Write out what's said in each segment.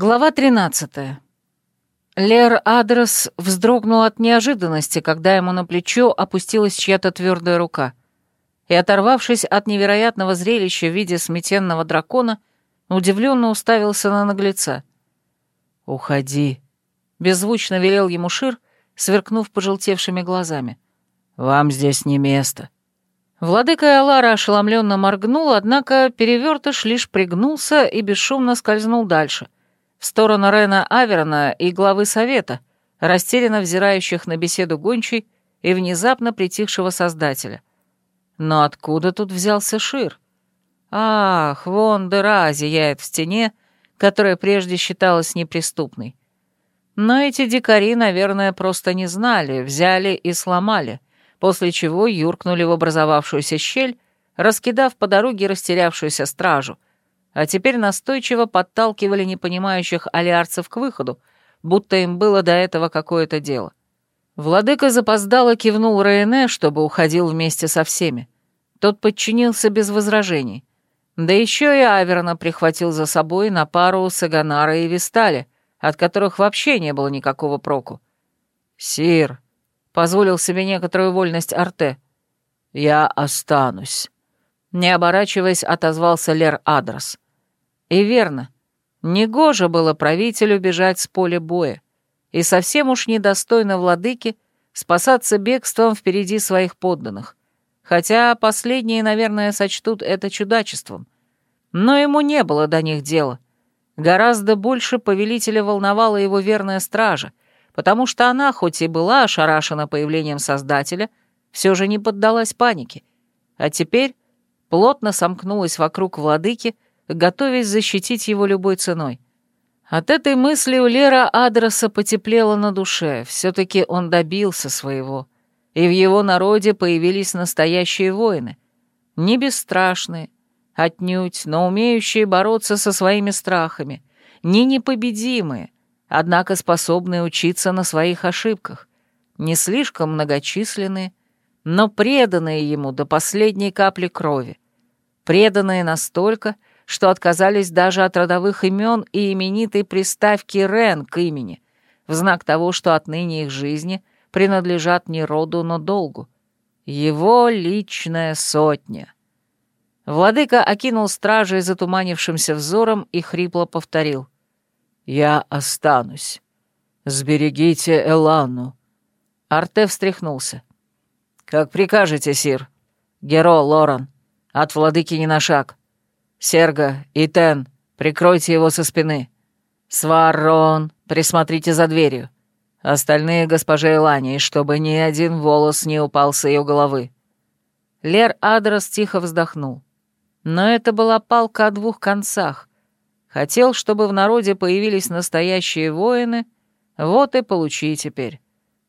Глава 13. Лер Адрес вздрогнул от неожиданности, когда ему на плечо опустилась чья-то твердая рука, и, оторвавшись от невероятного зрелища в виде сметенного дракона, удивленно уставился на наглеца. «Уходи», — беззвучно велел ему Шир, сверкнув пожелтевшими глазами. «Вам здесь не место». Владыка Алара ошеломленно моргнул, однако перевертыш лишь пригнулся и бесшумно скользнул дальше — в сторону Рена Аверна и главы совета, растерянно взирающих на беседу гончей и внезапно притихшего создателя. Но откуда тут взялся Шир? Ах, вон дыра зияет в стене, которая прежде считалась неприступной. Но эти дикари, наверное, просто не знали, взяли и сломали, после чего юркнули в образовавшуюся щель, раскидав по дороге растерявшуюся стражу — а теперь настойчиво подталкивали непонимающих алиарцев к выходу, будто им было до этого какое-то дело. Владыка запоздало кивнул Рейне, чтобы уходил вместе со всеми. Тот подчинился без возражений. Да еще и Аверна прихватил за собой на пару Саганара и Вистали, от которых вообще не было никакого проку. «Сир», — позволил себе некоторую вольность Арте, — «я останусь». Не оборачиваясь, отозвался Лер Адрос. И верно, негоже было правителю бежать с поля боя, и совсем уж недостойно владыки спасаться бегством впереди своих подданных, хотя последние, наверное, сочтут это чудачеством. Но ему не было до них дела. Гораздо больше повелителя волновала его верная стража, потому что она, хоть и была ошарашена появлением Создателя, все же не поддалась панике, а теперь плотно сомкнулась вокруг владыки, готовясь защитить его любой ценой. От этой мысли у Лера Адреса потеплело на душе, все-таки он добился своего, и в его народе появились настоящие воины, не бесстрашные, отнюдь, но умеющие бороться со своими страхами, не непобедимые, однако способные учиться на своих ошибках, не слишком многочисленные, но преданные ему до последней капли крови, преданные настолько, что отказались даже от родовых имен и именитой приставки «Рен» к имени, в знак того, что отныне их жизни принадлежат не роду, но долгу. Его личная сотня. Владыка окинул стражей затуманившимся взором и хрипло повторил. «Я останусь. Сберегите Элану». Арте встряхнулся. «Как прикажете, сир. Геро, Лоран, от владыки не на шаг. Серга Тен, прикройте его со спины. Сварон, присмотрите за дверью. Остальные госпоже Элани, чтобы ни один волос не упал с ее головы». Лер Адрос тихо вздохнул. Но это была палка о двух концах. Хотел, чтобы в народе появились настоящие воины, вот и получи теперь.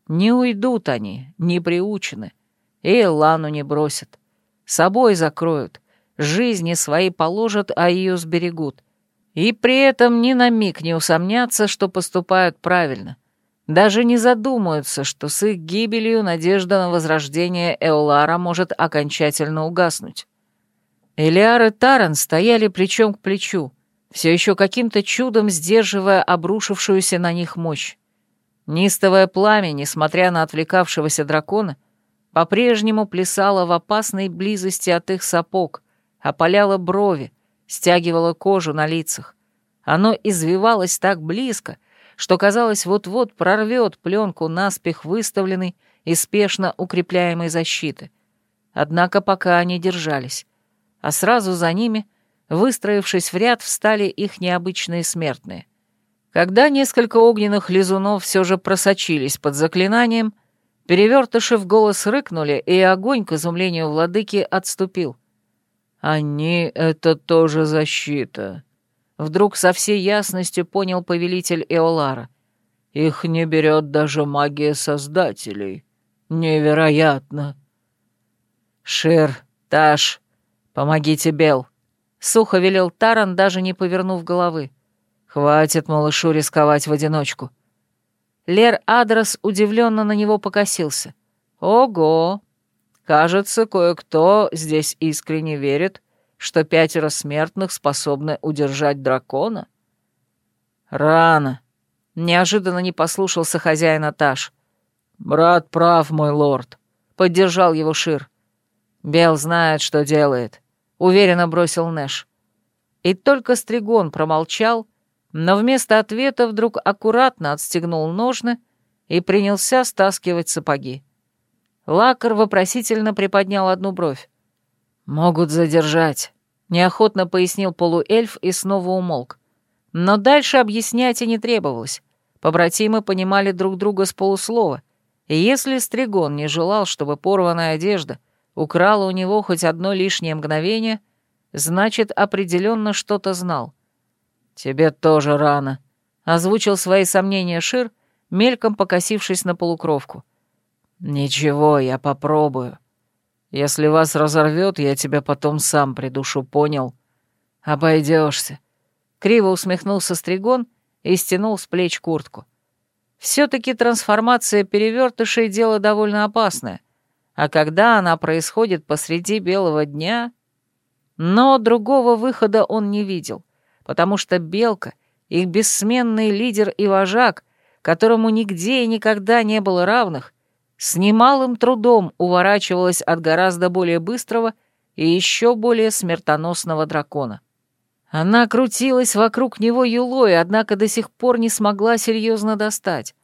Не уйдут они, не приучены, и Элану не бросят. Собой закроют, жизни свои положат, а ее сберегут. И при этом ни на миг не усомнятся, что поступают правильно. Даже не задумаются, что с их гибелью надежда на возрождение Эолара может окончательно угаснуть. Элиар и Таран стояли плечом к плечу, все еще каким-то чудом сдерживая обрушившуюся на них мощь. Нистовое пламя, несмотря на отвлекавшегося дракона, по-прежнему плясало в опасной близости от их сапог — опаляло брови, стягивало кожу на лицах. Оно извивалось так близко, что, казалось, вот-вот прорвет пленку наспех выставленной и спешно укрепляемой защиты. Однако пока они держались, а сразу за ними, выстроившись в ряд, встали их необычные смертные. Когда несколько огненных лизунов все же просочились под заклинанием, перевертыши в голос рыкнули, и огонь, к изумлению владыки, отступил — «Они — это тоже защита», — вдруг со всей ясностью понял повелитель Эолара. «Их не берет даже магия создателей. Невероятно!» «Шир, Таш, помогите Бел», — сухо велел Таран, даже не повернув головы. «Хватит малышу рисковать в одиночку». Лер Адрос удивленно на него покосился. «Ого! Кажется, кое-кто здесь искренне верит, что пятеро смертных способны удержать дракона. «Рано», — неожиданно не послушался хозяин Аташ. «Брат прав, мой лорд», — поддержал его Шир. «Бел знает, что делает», — уверенно бросил Нэш. И только Стригон промолчал, но вместо ответа вдруг аккуратно отстегнул ножны и принялся стаскивать сапоги. Лакар вопросительно приподнял одну бровь. «Могут задержать», — неохотно пояснил полуэльф и снова умолк. Но дальше объяснять и не требовалось. Побратимы понимали друг друга с полуслова, и если Стригон не желал, чтобы порванная одежда украла у него хоть одно лишнее мгновение, значит, определенно что-то знал. «Тебе тоже рано», — озвучил свои сомнения Шир, мельком покосившись на полукровку. «Ничего, я попробую. Если вас разорвет, я тебя потом сам придушу, понял? Обойдешься. Криво усмехнулся Стригон и стянул с плеч куртку. Все-таки трансформация перевертышей — дело довольно опасное, а когда она происходит посреди белого дня... Но другого выхода он не видел, потому что Белка, их бессменный лидер и вожак, которому нигде и никогда не было равных, с немалым трудом уворачивалась от гораздо более быстрого и еще более смертоносного дракона. Она крутилась вокруг него юлой, однако до сих пор не смогла серьезно достать.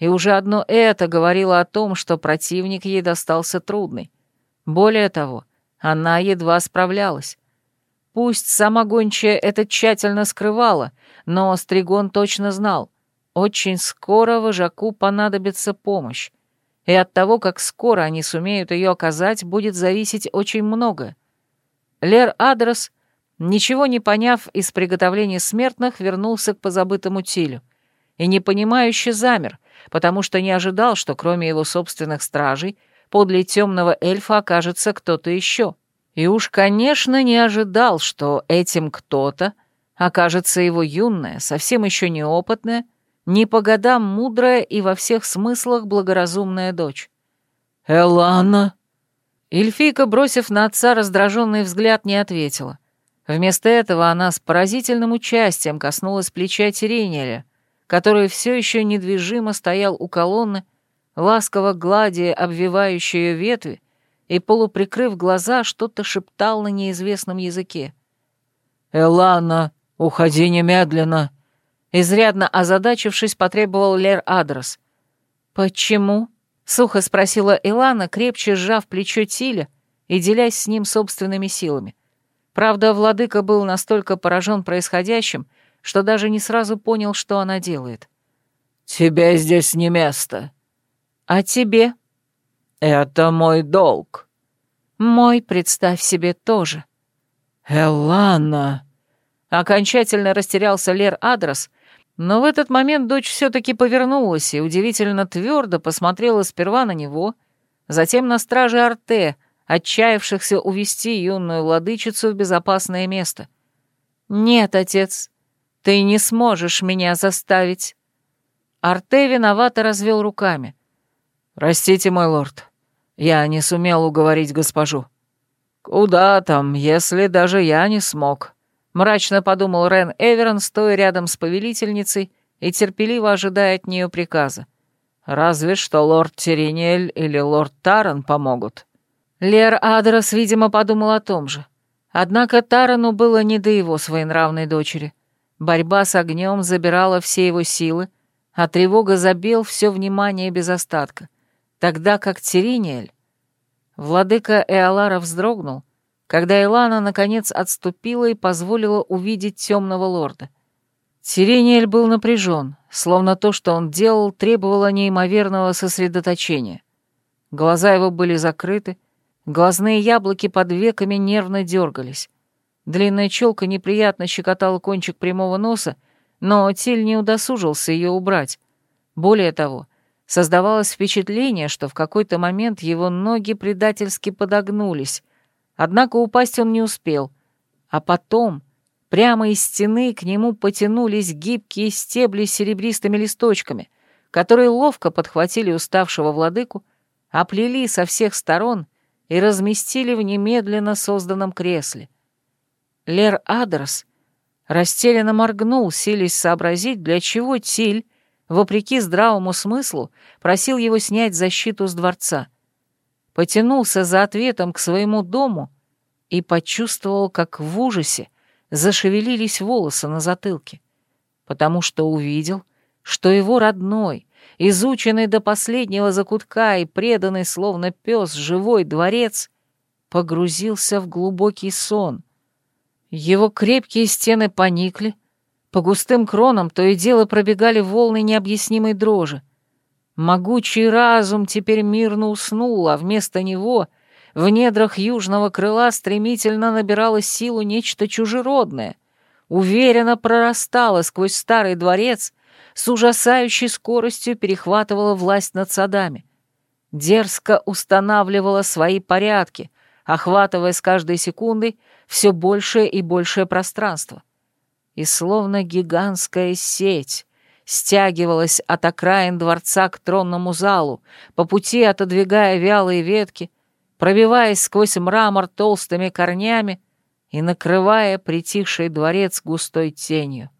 И уже одно это говорило о том, что противник ей достался трудный. Более того, она едва справлялась. Пусть сама гончая это тщательно скрывала, но Стригон точно знал, очень скоро вожаку понадобится помощь и от того, как скоро они сумеют ее оказать, будет зависеть очень много. Лер Адрес, ничего не поняв из приготовления смертных, вернулся к позабытому Тилю и непонимающе замер, потому что не ожидал, что кроме его собственных стражей подле темного эльфа окажется кто-то еще. И уж, конечно, не ожидал, что этим кто-то окажется его юная, совсем еще неопытная, не по годам мудрая и во всех смыслах благоразумная дочь. «Элана!» Эльфийка, бросив на отца раздраженный взгляд, не ответила. Вместо этого она с поразительным участием коснулась плеча Терениеля, который все еще недвижимо стоял у колонны, ласково гладя обвивающие ветви и, полуприкрыв глаза, что-то шептал на неизвестном языке. «Элана, уходи немедленно!» Изрядно озадачившись, потребовал Лер адрес. «Почему?» — сухо спросила Илана, крепче сжав плечо Тиля и делясь с ним собственными силами. Правда, владыка был настолько поражен происходящим, что даже не сразу понял, что она делает. «Тебе здесь не место». «А тебе?» «Это мой долг». «Мой, представь себе, тоже». «Элана...» Окончательно растерялся Лер Адрес, но в этот момент дочь все-таки повернулась и удивительно твердо посмотрела сперва на него, затем на стражи Арте, отчаявшихся увести юную владычицу в безопасное место. «Нет, отец, ты не сможешь меня заставить». Арте виновато развел руками. «Простите, мой лорд, я не сумел уговорить госпожу». «Куда там, если даже я не смог?» Мрачно подумал Рен Эверон, стоя рядом с повелительницей и терпеливо ожидая от нее приказа. Разве что лорд Терениэль или лорд Таран помогут. Лер Адрос, видимо, подумал о том же. Однако Тарану было не до его своенравной дочери. Борьба с огнем забирала все его силы, а тревога забил все внимание без остатка. Тогда как Терениэль... Владыка Эолара вздрогнул, когда Илана наконец отступила и позволила увидеть темного лорда. Сирениэль был напряжен, словно то, что он делал, требовало неимоверного сосредоточения. Глаза его были закрыты, глазные яблоки под веками нервно дергались. Длинная челка неприятно щекотала кончик прямого носа, но Тиль не удосужился ее убрать. Более того, создавалось впечатление, что в какой-то момент его ноги предательски подогнулись, Однако упасть он не успел. А потом прямо из стены к нему потянулись гибкие стебли с серебристыми листочками, которые ловко подхватили уставшего владыку, оплели со всех сторон и разместили в немедленно созданном кресле. Лер Адрос Растерянно моргнул, силясь сообразить, для чего Тиль, вопреки здравому смыслу, просил его снять защиту с дворца. Потянулся за ответом к своему дому и почувствовал, как в ужасе зашевелились волосы на затылке, потому что увидел, что его родной, изученный до последнего закутка и преданный словно пес живой дворец, погрузился в глубокий сон. Его крепкие стены поникли, по густым кронам то и дело пробегали волны необъяснимой дрожи. Могучий разум теперь мирно уснул, а вместо него в недрах южного крыла стремительно набирало силу нечто чужеродное, уверенно прорастало сквозь старый дворец с ужасающей скоростью перехватывала власть над садами. Дерзко устанавливала свои порядки, охватывая с каждой секундой все большее и большее пространство. И словно гигантская сеть стягивалась от окраин дворца к тронному залу, по пути отодвигая вялые ветки, пробиваясь сквозь мрамор толстыми корнями и накрывая притихший дворец густой тенью.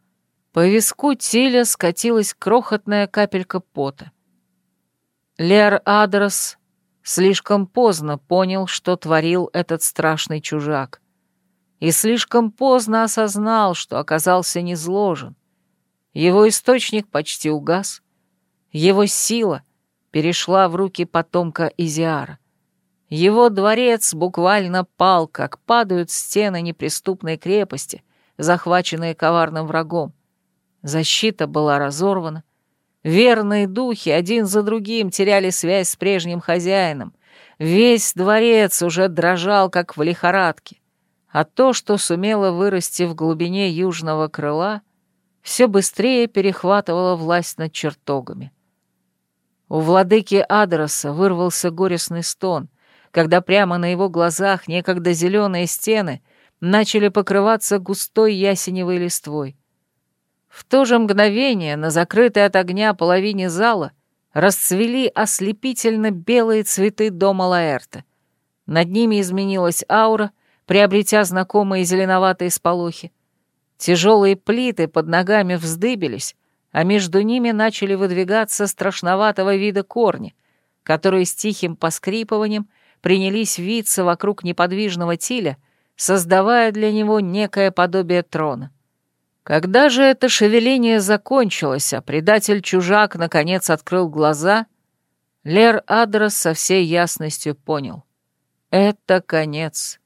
По виску Тиля скатилась крохотная капелька пота. Лер Адрос слишком поздно понял, что творил этот страшный чужак. И слишком поздно осознал, что оказался незложен. Его источник почти угас. Его сила перешла в руки потомка Изиара. Его дворец буквально пал, как падают стены неприступной крепости, захваченные коварным врагом. Защита была разорвана. Верные духи один за другим теряли связь с прежним хозяином. Весь дворец уже дрожал, как в лихорадке. А то, что сумело вырасти в глубине южного крыла, все быстрее перехватывало власть над чертогами. У владыки Адроса вырвался горестный стон, когда прямо на его глазах некогда зеленые стены начали покрываться густой ясеневой листвой. В то же мгновение на закрытой от огня половине зала расцвели ослепительно белые цветы дома Лаэрта. Над ними изменилась аура, приобретя знакомые зеленоватые сполохи. Тяжелые плиты под ногами вздыбились, а между ними начали выдвигаться страшноватого вида корни, которые с тихим поскрипыванием принялись виться вокруг неподвижного тиля, создавая для него некое подобие трона. Когда же это шевеление закончилось, а предатель-чужак наконец открыл глаза, Лер Адрос со всей ясностью понял. Это конец.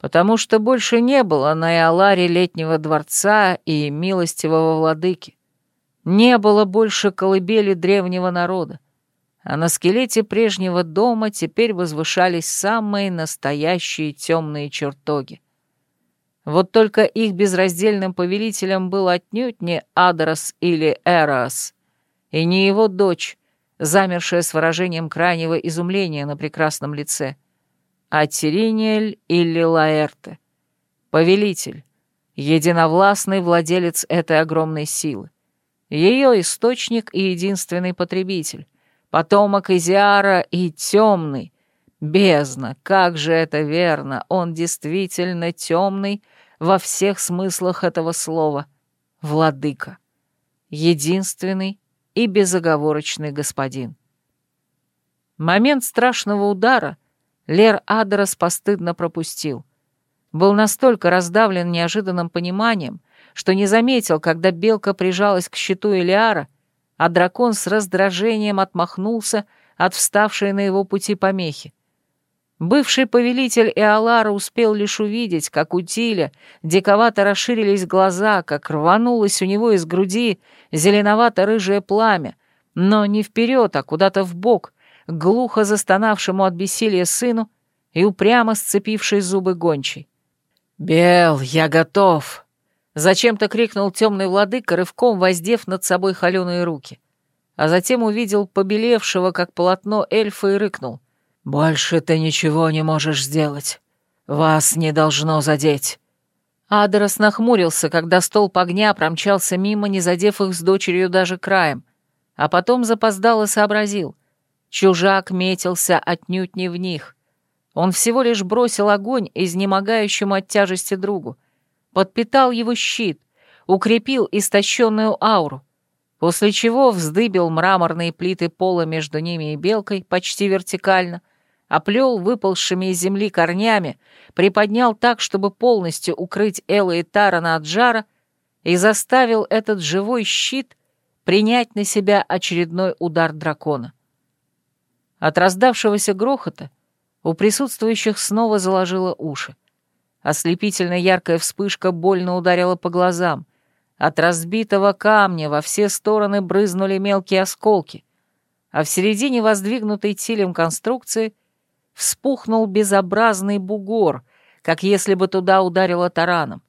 Потому что больше не было на Иоларе летнего дворца и милостивого владыки. Не было больше колыбели древнего народа. А на скелете прежнего дома теперь возвышались самые настоящие темные чертоги. Вот только их безраздельным повелителем был отнюдь не Адрос или Эрос, и не его дочь, замершая с выражением крайнего изумления на прекрасном лице, а Тириниэль или Лаэрте, повелитель, единовластный владелец этой огромной силы, ее источник и единственный потребитель, потомок Изиара и темный, бездна, как же это верно, он действительно темный, во всех смыслах этого слова. Владыка. Единственный и безоговорочный господин. Момент страшного удара Лер Адрос постыдно пропустил. Был настолько раздавлен неожиданным пониманием, что не заметил, когда белка прижалась к щиту Элиара, а дракон с раздражением отмахнулся от вставшей на его пути помехи. Бывший повелитель Эолара успел лишь увидеть, как у Тиля диковато расширились глаза, как рванулось у него из груди зеленовато-рыжее пламя, но не вперед, а куда-то в бок, глухо застонавшему от бессилия сыну и упрямо сцепивший зубы гончей. «Бел, я готов!» — зачем-то крикнул темный владыка, рывком воздев над собой холеные руки. А затем увидел побелевшего, как полотно эльфа, и рыкнул — «Больше ты ничего не можешь сделать. Вас не должно задеть». Адерос нахмурился, когда столб огня промчался мимо, не задев их с дочерью даже краем, а потом запоздало сообразил. Чужак метился отнюдь не в них. Он всего лишь бросил огонь изнемогающему от тяжести другу, подпитал его щит, укрепил истощенную ауру, после чего вздыбил мраморные плиты пола между ними и белкой почти вертикально, оплел выползшими из земли корнями, приподнял так, чтобы полностью укрыть Элла и Тарана от жара, и заставил этот живой щит принять на себя очередной удар дракона. От раздавшегося грохота у присутствующих снова заложило уши. Ослепительно яркая вспышка больно ударила по глазам. От разбитого камня во все стороны брызнули мелкие осколки, а в середине воздвигнутой тилем конструкции вспухнул безобразный бугор, как если бы туда ударило тараном.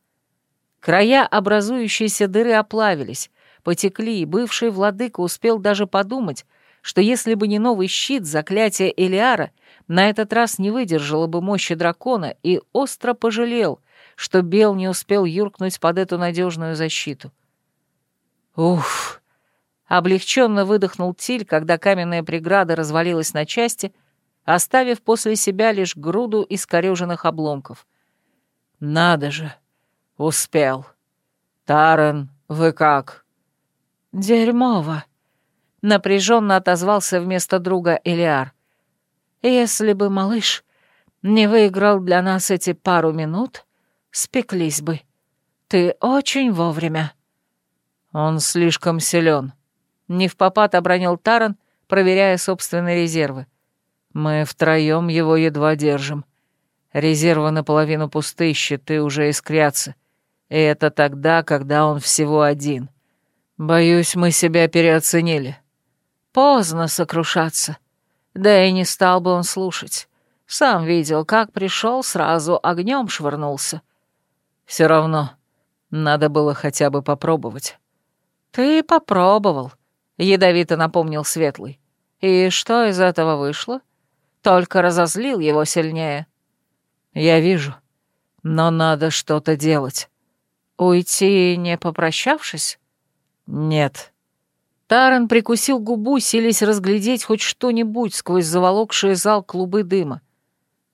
Края образующейся дыры оплавились, потекли, и бывший владыка успел даже подумать, что если бы не новый щит, заклятие Элиара на этот раз не выдержало бы мощи дракона и остро пожалел, что Бел не успел юркнуть под эту надежную защиту. Уф! Облегченно выдохнул Тиль, когда каменная преграда развалилась на части, оставив после себя лишь груду искореженных обломков. «Надо же! Успел! Тарен, вы как?» «Дерьмово!» — напряженно отозвался вместо друга Элиар. «Если бы малыш не выиграл для нас эти пару минут, спеклись бы. Ты очень вовремя». «Он слишком силен. Не в попад обронил Таран, проверяя собственные резервы. «Мы втроем его едва держим. Резервы наполовину пусты, щиты уже искрятся. И это тогда, когда он всего один». Боюсь, мы себя переоценили. Поздно сокрушаться. Да и не стал бы он слушать. Сам видел, как пришел, сразу огнем швырнулся. Все равно, надо было хотя бы попробовать. Ты попробовал, ядовито напомнил Светлый. И что из этого вышло? Только разозлил его сильнее. Я вижу, но надо что-то делать. Уйти, не попрощавшись? «Нет». Таран прикусил губу, силясь разглядеть хоть что-нибудь сквозь заволокший зал клубы дыма.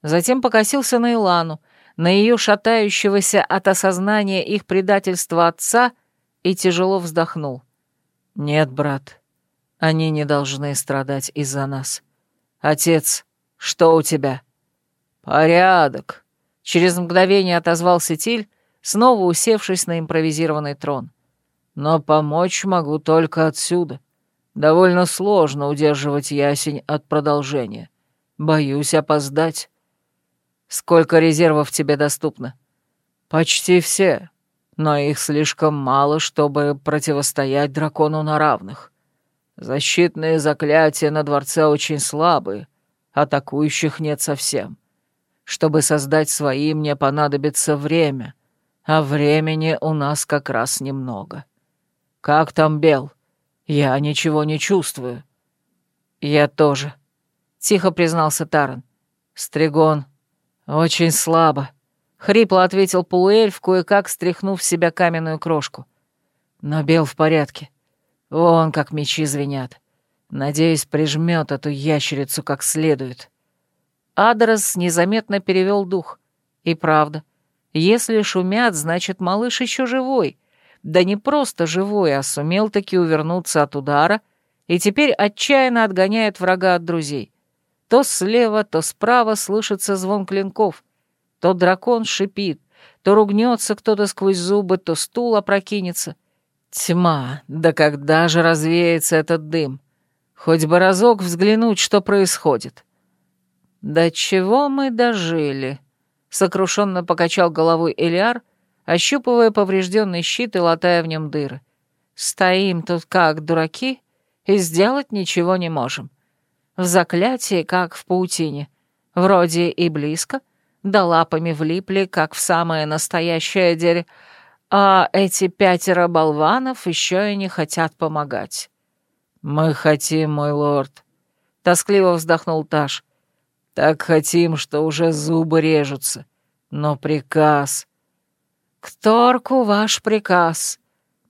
Затем покосился на Илану, на ее шатающегося от осознания их предательства отца и тяжело вздохнул. «Нет, брат, они не должны страдать из-за нас. Отец, что у тебя?» «Порядок», — через мгновение отозвался Тиль, снова усевшись на импровизированный трон но помочь могу только отсюда. Довольно сложно удерживать ясень от продолжения. Боюсь опоздать. Сколько резервов тебе доступно? Почти все, но их слишком мало, чтобы противостоять дракону на равных. Защитные заклятия на дворце очень слабые, атакующих нет совсем. Чтобы создать свои, мне понадобится время, а времени у нас как раз немного. «Как там Бел? Я ничего не чувствую». «Я тоже», — тихо признался Таран. «Стригон. Очень слабо», — хрипло ответил полуэльф, кое-как стряхнув с себя каменную крошку. «Но Бел в порядке. Вон как мечи звенят. Надеюсь, прижмет эту ящерицу как следует». Адрес незаметно перевел дух. И правда, если шумят, значит, малыш еще живой — да не просто живой, а сумел таки увернуться от удара и теперь отчаянно отгоняет врага от друзей. То слева, то справа слышится звон клинков, то дракон шипит, то ругнется кто-то сквозь зубы, то стул опрокинется. Тьма, да когда же развеется этот дым? Хоть бы разок взглянуть, что происходит. «До чего мы дожили?» — сокрушенно покачал головой Элиар, ощупывая поврежденный щит и латая в нем дыры. «Стоим тут как дураки и сделать ничего не можем. В заклятии, как в паутине. Вроде и близко, да лапами влипли, как в самое настоящее дерево, а эти пятеро болванов еще и не хотят помогать». «Мы хотим, мой лорд», — тоскливо вздохнул Таш. «Так хотим, что уже зубы режутся. Но приказ...» «К торку ваш приказ».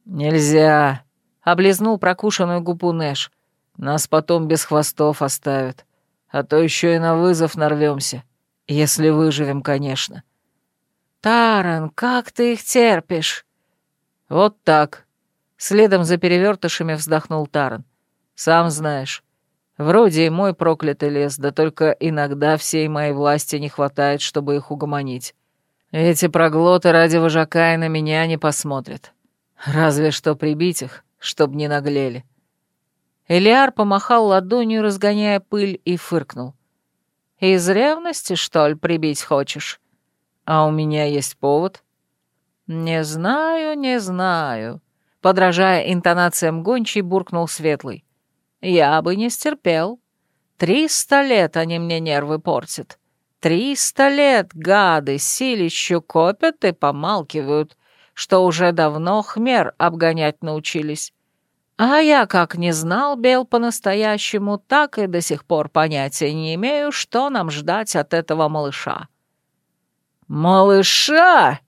«Нельзя», — облизнул прокушенную губу Нэш. «Нас потом без хвостов оставят, а то еще и на вызов нарвемся, если выживем, конечно». «Таран, как ты их терпишь?» «Вот так», — следом за перевертышами вздохнул Таран. «Сам знаешь, вроде и мой проклятый лес, да только иногда всей моей власти не хватает, чтобы их угомонить. Эти проглоты ради вожака и на меня не посмотрят. Разве что прибить их, чтоб не наглели». Элиар помахал ладонью, разгоняя пыль, и фыркнул. «Из ревности, что ли, прибить хочешь? А у меня есть повод». «Не знаю, не знаю», — подражая интонациям гончей, буркнул Светлый. «Я бы не стерпел. Триста лет они мне нервы портят. Триста лет гады силищу копят и помалкивают, что уже давно хмер обгонять научились. А я как не знал Бел по-настоящему, так и до сих пор понятия не имею, что нам ждать от этого малыша». «Малыша!»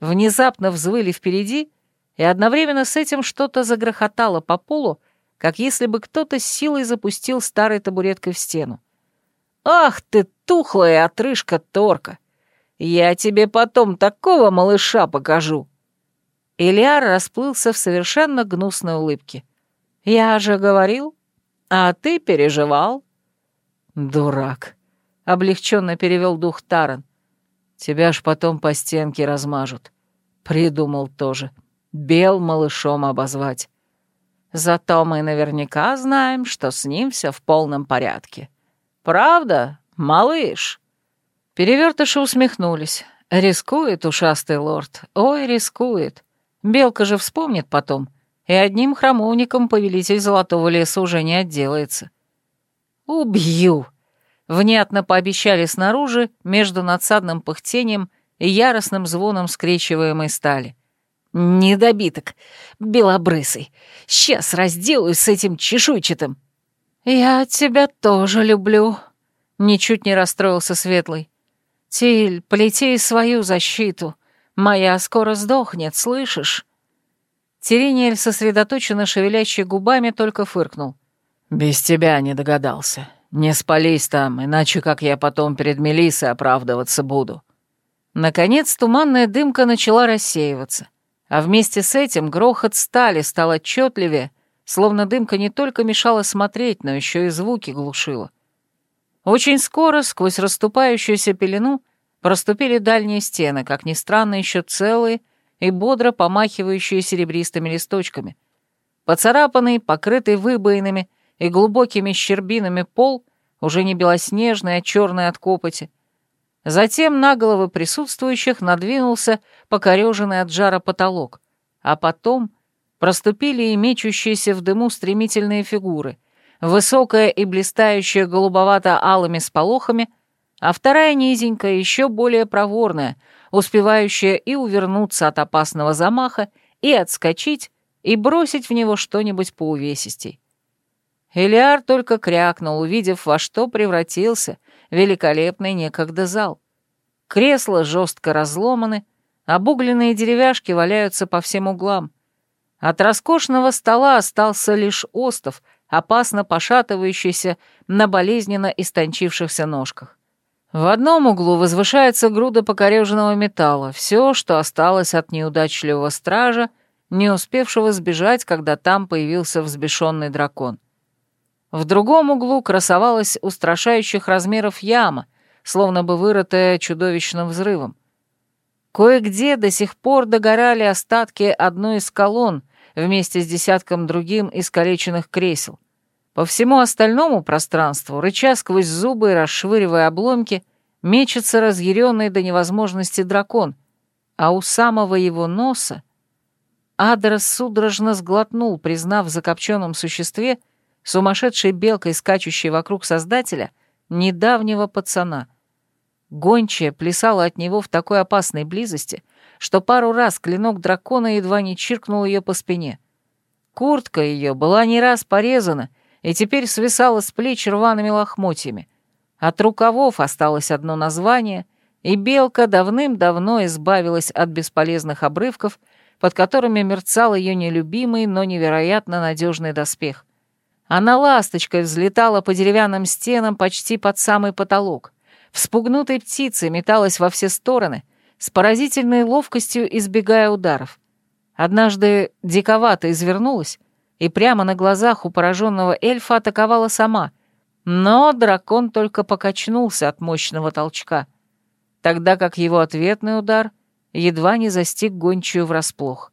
Внезапно взвыли впереди, и одновременно с этим что-то загрохотало по полу, как если бы кто-то с силой запустил старой табуреткой в стену. «Ах ты, тухлая отрыжка торка! Я тебе потом такого малыша покажу!» Ильяр расплылся в совершенно гнусной улыбке. «Я же говорил, а ты переживал». «Дурак!» — облегченно перевел дух Таран. Тебя ж потом по стенке размажут. Придумал тоже. Бел малышом обозвать. Зато мы наверняка знаем, что с ним все в полном порядке. Правда, малыш?» Перевертыши усмехнулись. «Рискует ушастый лорд. Ой, рискует. Белка же вспомнит потом, и одним храмовником повелитель Золотого леса уже не отделается». «Убью!» внятно пообещали снаружи между надсадным пыхтением и яростным звоном скрещиваемой стали. «Недобиток, белобрысый, сейчас разделаюсь с этим чешуйчатым». «Я тебя тоже люблю», — ничуть не расстроился Светлый. «Тиль, плети свою защиту. Моя скоро сдохнет, слышишь?» Терениэль, сосредоточенно шевелящий губами, только фыркнул. «Без тебя не догадался. «Не спались там, иначе как я потом перед Мелиссой оправдываться буду». Наконец туманная дымка начала рассеиваться, а вместе с этим грохот стали стал отчетливее, словно дымка не только мешала смотреть, но еще и звуки глушила. Очень скоро сквозь расступающуюся пелену проступили дальние стены, как ни странно, еще целые и бодро помахивающие серебристыми листочками. Поцарапанный, покрытый выбоинами — и глубокими щербинами пол, уже не белоснежный, а черный от копоти. Затем на головы присутствующих надвинулся покореженный от жара потолок, а потом проступили и мечущиеся в дыму стремительные фигуры, высокая и блистающая голубовато-алыми сполохами, а вторая низенькая, еще более проворная, успевающая и увернуться от опасного замаха, и отскочить, и бросить в него что-нибудь поувесистей. Элиар только крякнул, увидев, во что превратился великолепный некогда зал. Кресла жестко разломаны, обугленные деревяшки валяются по всем углам. От роскошного стола остался лишь остов, опасно пошатывающийся на болезненно истончившихся ножках. В одном углу возвышается груда покореженного металла, все, что осталось от неудачливого стража, не успевшего сбежать, когда там появился взбешенный дракон. В другом углу красовалась устрашающих размеров яма, словно бы вырытая чудовищным взрывом. Кое-где до сих пор догорали остатки одной из колонн вместе с десятком другим искалеченных кресел. По всему остальному пространству, рыча сквозь зубы и расшвыривая обломки, мечется разъяренный до невозможности дракон, а у самого его носа Адрес судорожно сглотнул, признав в закопченном существе — сумасшедшей белкой, скачущей вокруг Создателя, недавнего пацана. Гончая плясала от него в такой опасной близости, что пару раз клинок дракона едва не чиркнул ее по спине. Куртка ее была не раз порезана и теперь свисала с плеч рваными лохмотьями. От рукавов осталось одно название, и белка давным-давно избавилась от бесполезных обрывков, под которыми мерцал ее нелюбимый, но невероятно надежный доспех. Она ласточкой взлетала по деревянным стенам почти под самый потолок. Вспугнутой птицей металась во все стороны, с поразительной ловкостью избегая ударов. Однажды диковато извернулась и прямо на глазах у пораженного эльфа атаковала сама, но дракон только покачнулся от мощного толчка, тогда как его ответный удар едва не застиг гончую врасплох.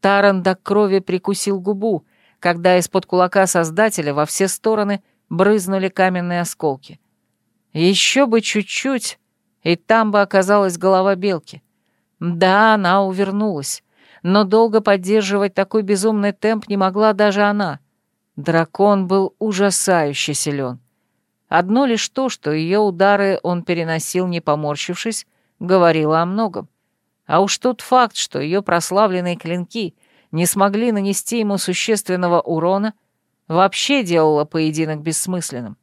Таран до крови прикусил губу, когда из-под кулака Создателя во все стороны брызнули каменные осколки. Еще бы чуть-чуть, и там бы оказалась голова белки. Да, она увернулась, но долго поддерживать такой безумный темп не могла даже она. Дракон был ужасающе силен. Одно лишь то, что ее удары он переносил, не поморщившись, говорило о многом. А уж тот факт, что ее прославленные клинки не смогли нанести ему существенного урона, вообще делало поединок бессмысленным.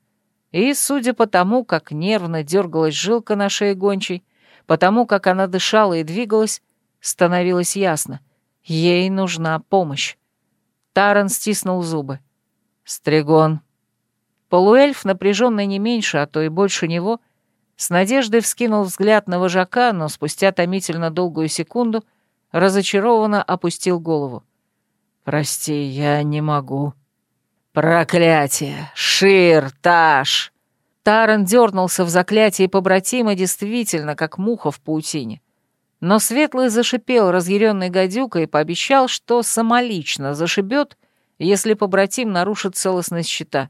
И, судя по тому, как нервно дергалась жилка на шее гончей, потому как она дышала и двигалась, становилось ясно — ей нужна помощь. Таран стиснул зубы. «Стригон». Полуэльф, напряженный не меньше, а то и больше него, — с надеждой вскинул взгляд на вожака, но спустя томительно долгую секунду разочарованно опустил голову. «Прости, я не могу». «Проклятие! Шир, Таш!» Таран дернулся в заклятии побратима действительно, как муха в паутине. Но Светлый зашипел разъяренной гадюкой и пообещал, что самолично зашибет, если побратим нарушит целостность щита.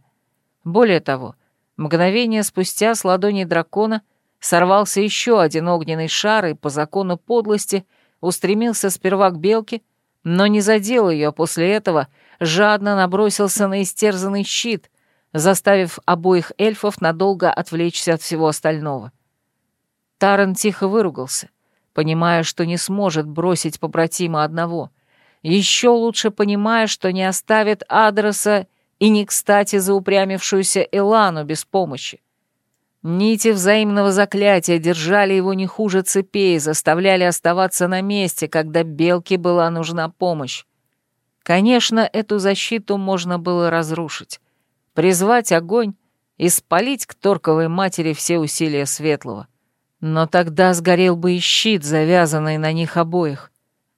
Более того, Мгновение спустя с ладони дракона сорвался еще один огненный шар и по закону подлости устремился сперва к белке, но не задел ее, а после этого жадно набросился на истерзанный щит, заставив обоих эльфов надолго отвлечься от всего остального. Таран тихо выругался, понимая, что не сможет бросить побратима одного, еще лучше понимая, что не оставит адреса и не кстати заупрямившуюся Элану без помощи. Нити взаимного заклятия держали его не хуже цепей, заставляли оставаться на месте, когда Белке была нужна помощь. Конечно, эту защиту можно было разрушить, призвать огонь и спалить к торковой матери все усилия Светлого. Но тогда сгорел бы и щит, завязанный на них обоих,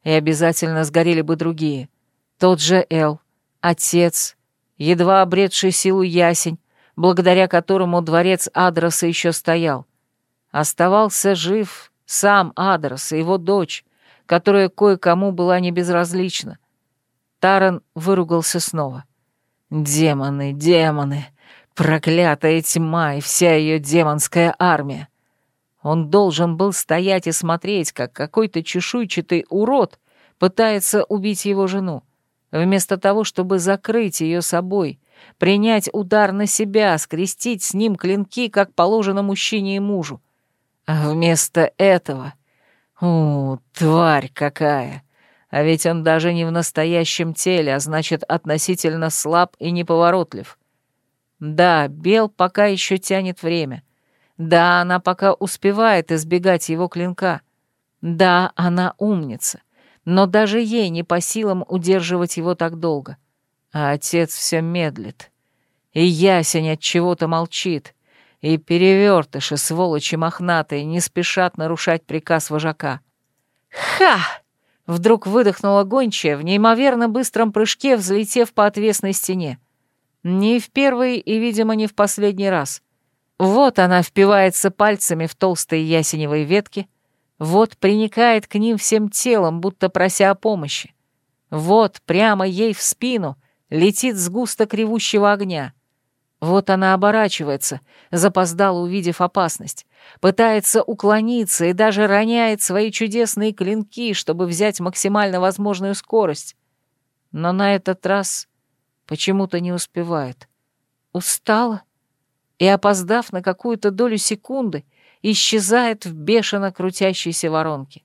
и обязательно сгорели бы другие. Тот же Эл, отец едва обретший силу ясень, благодаря которому дворец Адроса еще стоял. Оставался жив сам Адрос и его дочь, которая кое-кому была не безразлична. Таран выругался снова. «Демоны, демоны! Проклятая тьма и вся ее демонская армия!» Он должен был стоять и смотреть, как какой-то чешуйчатый урод пытается убить его жену вместо того, чтобы закрыть ее собой, принять удар на себя, скрестить с ним клинки, как положено мужчине и мужу. А вместо этого... У, тварь какая! А ведь он даже не в настоящем теле, а значит, относительно слаб и неповоротлив. Да, Бел пока еще тянет время. Да, она пока успевает избегать его клинка. Да, она умница но даже ей не по силам удерживать его так долго. А отец все медлит. И ясень от чего-то молчит, и перевертыши, сволочи мохнатые, не спешат нарушать приказ вожака. «Ха!» — вдруг выдохнула гончая в неимоверно быстром прыжке, взлетев по отвесной стене. Не в первый и, видимо, не в последний раз. Вот она впивается пальцами в толстые ясеневые ветки — вот приникает к ним всем телом, будто прося о помощи. Вот прямо ей в спину летит сгусток ревущего огня. Вот она оборачивается, запоздала, увидев опасность, пытается уклониться и даже роняет свои чудесные клинки, чтобы взять максимально возможную скорость. Но на этот раз почему-то не успевает. Устала и, опоздав на какую-то долю секунды, исчезает в бешено крутящейся воронке.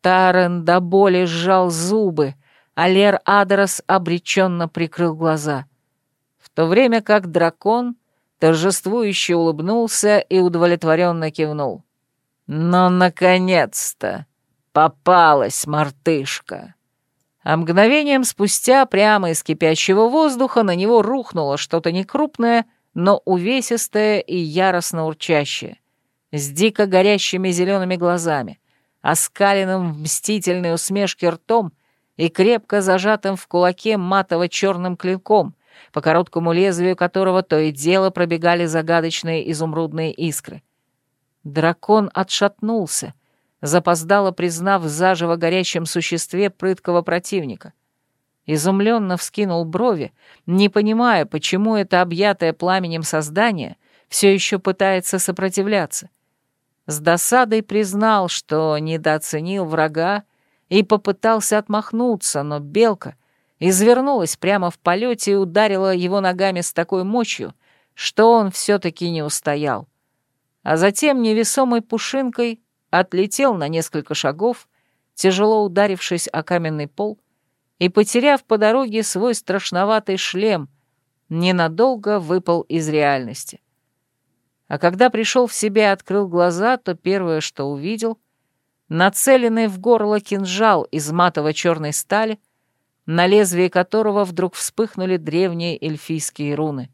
Тарен до боли сжал зубы, а Лер Адрос обреченно прикрыл глаза, в то время как дракон торжествующе улыбнулся и удовлетворенно кивнул. «Ну, наконец-то! Попалась мартышка!» А мгновением спустя прямо из кипящего воздуха на него рухнуло что-то некрупное, но увесистое и яростно урчащее с дико горящими зелеными глазами, оскаленным в мстительной усмешке ртом и крепко зажатым в кулаке матово-черным клинком, по короткому лезвию которого то и дело пробегали загадочные изумрудные искры. Дракон отшатнулся, запоздало признав заживо горящем существе прыткого противника. Изумленно вскинул брови, не понимая, почему это объятое пламенем создание все еще пытается сопротивляться. С досадой признал, что недооценил врага и попытался отмахнуться, но белка извернулась прямо в полете и ударила его ногами с такой мощью, что он все-таки не устоял. А затем невесомой пушинкой отлетел на несколько шагов, тяжело ударившись о каменный пол, и, потеряв по дороге свой страшноватый шлем, ненадолго выпал из реальности. А когда пришел в себя и открыл глаза, то первое, что увидел — нацеленный в горло кинжал из матово-черной стали, на лезвии которого вдруг вспыхнули древние эльфийские руны.